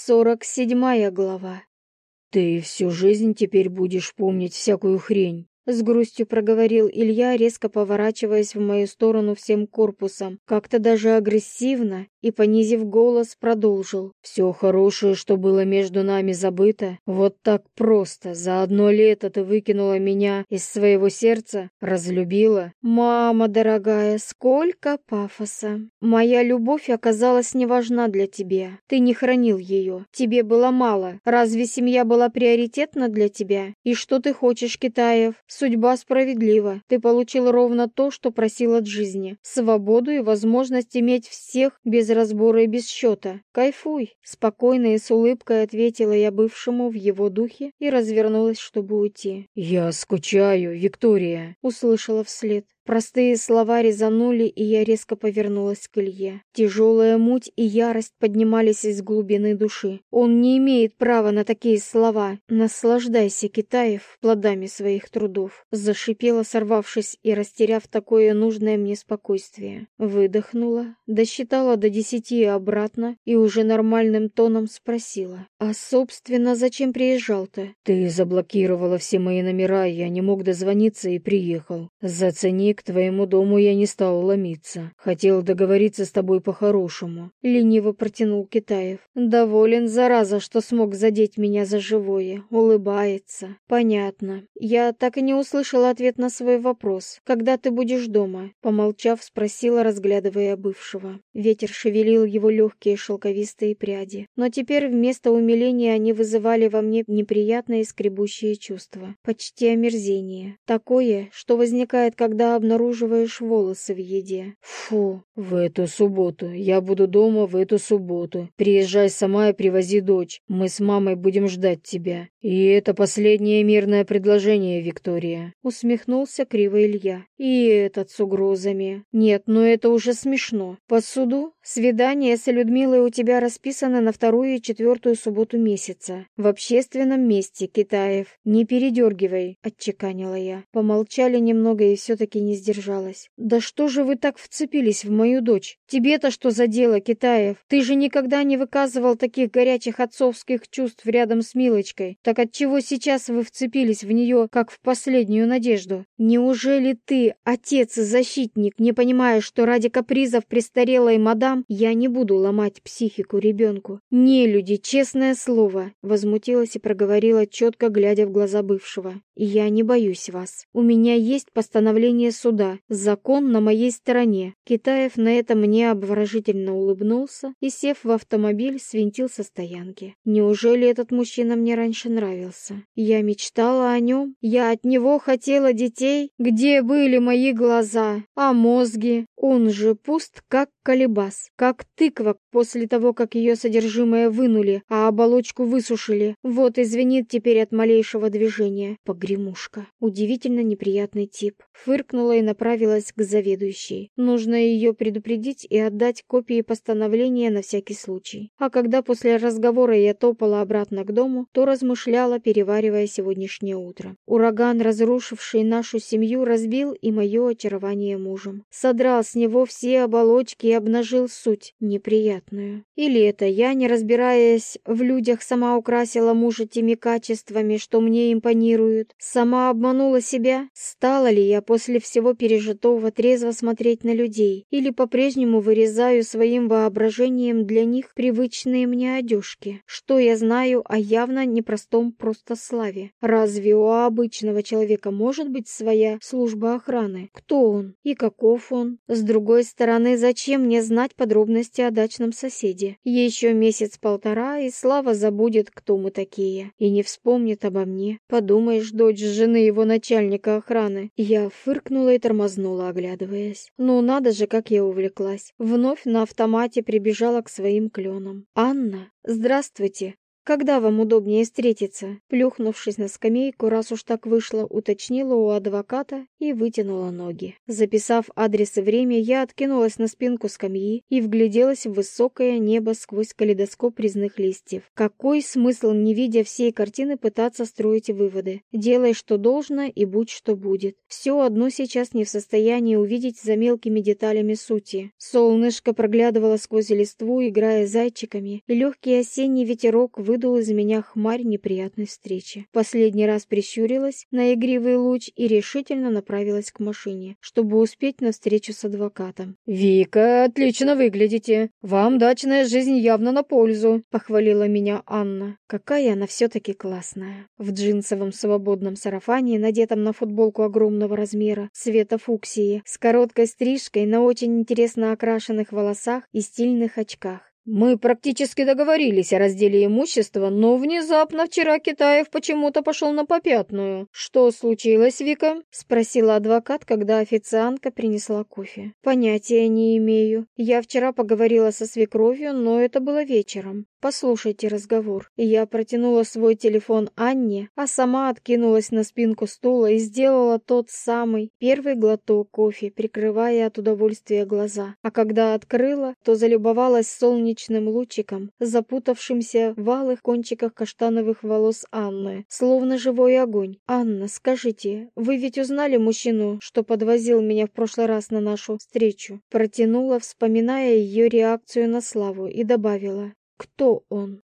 Сорок седьмая глава. «Ты всю жизнь теперь будешь помнить всякую хрень. С грустью проговорил Илья, резко поворачиваясь в мою сторону всем корпусом, как-то даже агрессивно, и, понизив голос, продолжил. «Все хорошее, что было между нами забыто, вот так просто, за одно лето ты выкинула меня из своего сердца, разлюбила». «Мама дорогая, сколько пафоса! Моя любовь оказалась не важна для тебя. Ты не хранил ее. Тебе было мало. Разве семья была приоритетна для тебя? И что ты хочешь, Китаев? Судьба справедлива. Ты получил ровно то, что просил от жизни. Свободу и возможность иметь всех без разбора и без счета. Кайфуй. Спокойно и с улыбкой ответила я бывшему в его духе и развернулась, чтобы уйти. «Я скучаю, Виктория», — услышала вслед. Простые слова резанули, и я резко повернулась к Илье. Тяжелая муть и ярость поднимались из глубины души. Он не имеет права на такие слова. Наслаждайся, Китаев, плодами своих трудов. Зашипела, сорвавшись и растеряв такое нужное мне спокойствие. Выдохнула, досчитала до десяти обратно и уже нормальным тоном спросила. А, собственно, зачем приезжал-то? Ты заблокировала все мои номера, я не мог дозвониться и приехал. Зацени к твоему дому я не стал ломиться. Хотел договориться с тобой по-хорошему. Лениво протянул Китаев. Доволен, зараза, что смог задеть меня за живое. Улыбается. Понятно. Я так и не услышала ответ на свой вопрос. Когда ты будешь дома? Помолчав, спросила, разглядывая бывшего. Ветер шевелил его легкие шелковистые пряди. Но теперь вместо умиления они вызывали во мне неприятные скребущие чувства. Почти омерзение. Такое, что возникает, когда обнаруживаешь обнаруживаешь волосы в еде. Фу. В эту субботу. Я буду дома в эту субботу. Приезжай сама и привози дочь. Мы с мамой будем ждать тебя. И это последнее мирное предложение, Виктория. Усмехнулся криво Илья. И этот с угрозами. Нет, ну это уже смешно. По суду свидание с Людмилой у тебя расписано на вторую и четвертую субботу месяца. В общественном месте, Китаев. Не передергивай, отчеканила я. Помолчали немного и все-таки не сдержалась. «Да что же вы так вцепились в мою дочь? Тебе-то что за дело, Китаев? Ты же никогда не выказывал таких горячих отцовских чувств рядом с Милочкой. Так отчего сейчас вы вцепились в нее, как в последнюю надежду? Неужели ты, отец и защитник, не понимаешь, что ради капризов престарелой мадам я не буду ломать психику ребенку? Не люди, честное слово!» Возмутилась и проговорила, четко глядя в глаза бывшего. «Я не боюсь вас. У меня есть постановление суда суда. Закон на моей стороне. Китаев на это мне обворожительно улыбнулся и, сев в автомобиль, свинтил со стоянки. Неужели этот мужчина мне раньше нравился? Я мечтала о нем. Я от него хотела детей. Где были мои глаза? А мозги? Он же пуст, как колебас, как тыква после того, как ее содержимое вынули, а оболочку высушили. Вот извинит теперь от малейшего движения. Погремушка. Удивительно неприятный тип. Фыркнула и направилась к заведующей. Нужно ее предупредить и отдать копии постановления на всякий случай. А когда после разговора я топала обратно к дому, то размышляла, переваривая сегодняшнее утро. Ураган, разрушивший нашу семью, разбил и мое очарование мужем. Содрал с него все оболочки и обнажил суть неприятную. Или это я, не разбираясь в людях, сама украсила мужа теми качествами, что мне импонируют? Сама обманула себя? Стала ли я после всего пережитого трезво смотреть на людей? Или по-прежнему вырезаю своим воображением для них привычные мне одежки? Что я знаю о явно непростом простославе? Разве у обычного человека может быть своя служба охраны? Кто он? И каков он? С другой стороны, зачем мне знать подробности о дачном соседе? Еще месяц-полтора, и Слава забудет, кто мы такие, и не вспомнит обо мне. Подумаешь, дочь жены его начальника охраны. Я фыркнула и тормознула, оглядываясь. Ну, надо же, как я увлеклась. Вновь на автомате прибежала к своим кленам. «Анна, здравствуйте!» Когда вам удобнее встретиться?» Плюхнувшись на скамейку, раз уж так вышло, уточнила у адвоката и вытянула ноги. Записав адрес и время, я откинулась на спинку скамьи и вгляделась в высокое небо сквозь калейдоскоп резных листьев. Какой смысл, не видя всей картины, пытаться строить выводы? Делай, что должно, и будь, что будет. Все одно сейчас не в состоянии увидеть за мелкими деталями сути. Солнышко проглядывало сквозь листву, играя зайчиками, и легкий осенний ветерок выдул из меня хмарь неприятной встречи. Последний раз прищурилась на игривый луч и решительно направилась к машине, чтобы успеть на встречу с адвокатом. «Вика, отлично выглядите. Вам дачная жизнь явно на пользу», — похвалила меня Анна. Какая она все-таки классная. В джинсовом свободном сарафане, надетом на футболку огромного размера, цвета фуксии, с короткой стрижкой на очень интересно окрашенных волосах и стильных очках. Мы практически договорились о разделе имущества, но внезапно вчера Китаев почему-то пошел на попятную. Что случилось, Вика? Спросила адвокат, когда официантка принесла кофе. Понятия не имею. Я вчера поговорила со свекровью, но это было вечером. Послушайте разговор. Я протянула свой телефон Анне, а сама откинулась на спинку стула и сделала тот самый первый глоток кофе, прикрывая от удовольствия глаза. А когда открыла, то залюбовалась солнечным лучиком, запутавшимся в алых кончиках каштановых волос Анны, словно живой огонь. «Анна, скажите, вы ведь узнали мужчину, что подвозил меня в прошлый раз на нашу встречу?» Протянула, вспоминая ее реакцию на Славу, и добавила. Кто он?